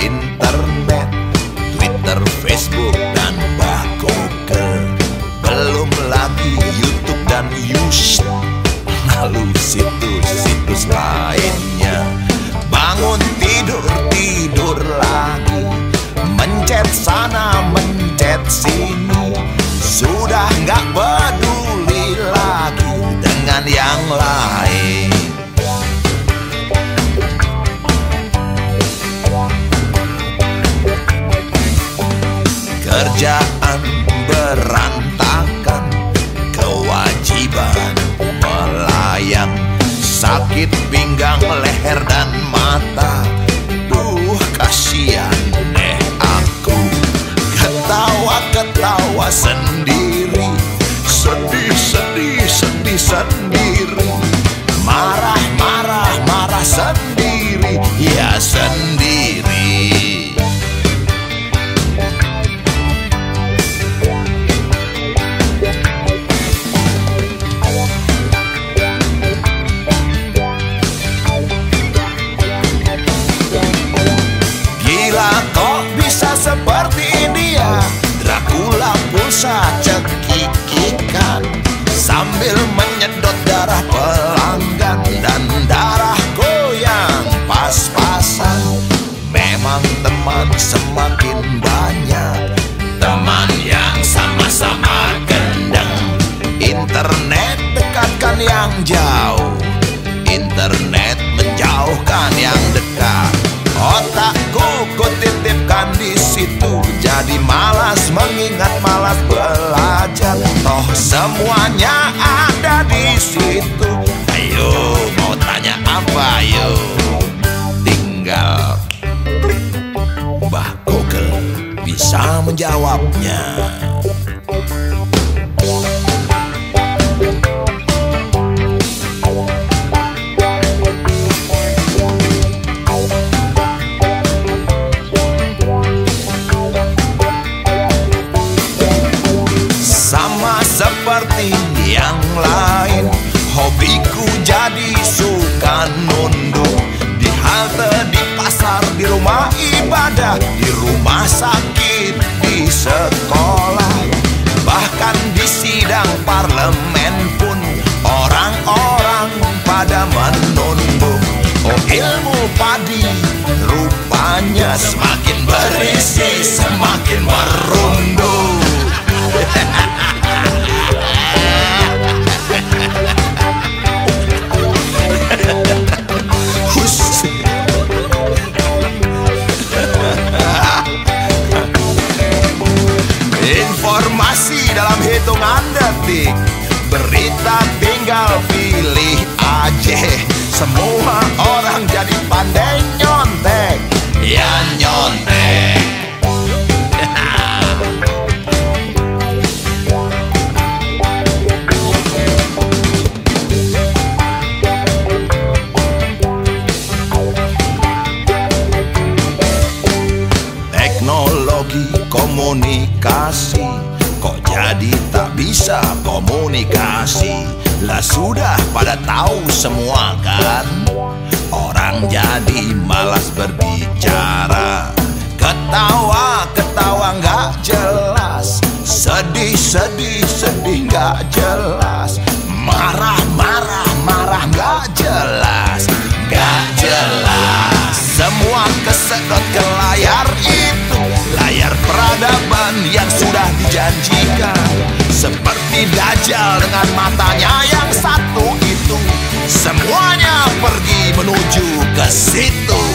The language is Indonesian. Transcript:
internet Twitter, Facebook, dan Google. Belum lagi Youtube dan YouTube Lalu situs-situs lainnya. Bangun tidur, tidur lagi. Mencet sana, mencet Kerjaan berantakan Kewajiban melayang Sakit pinggang, leher, dan mata Pulsa cekikikan Sambil menyedot darah pelanggan Dan darah goyang pas-pasan. Memang teman semakin banyak Teman yang sama-sama gendeng. Internet dekatkan yang jauh Internet menjauhkan yang dekat. Otakku kutitipkan di situ Jadi malas mengingat Toh semuanya ada di situ. Ayo mau tanya apa? Ayo. Tinggal Bah Google. Bisa menjawabnya suka nunduk Di halte, di pasar, di rumah ibadah Di rumah sakit, di sekolah. Bahkan di sidang parlemen pun Orang-orang pada menunduk. Oh ilmu padi Rupanya semakin berisi Semakin merunduk hitungan detik Berita tinggal pilih aja. Semua orang jadi pandai nyontek. Ya nyontek. Teknologi komunikasi Kok jadi tak bisa komunikasi? Lah sudah pada tahu semua kan? Orang jadi malas berbicara. Ketawa, ketawa nggak jelas. Sedih, sedih, sedih nggak jelas. Marah, marah, marah nggak jelas sudah dijanjikan Seperti Dajjal dengan matanya yang satu itu Semuanya pergi menuju ke situ